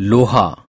लोहा।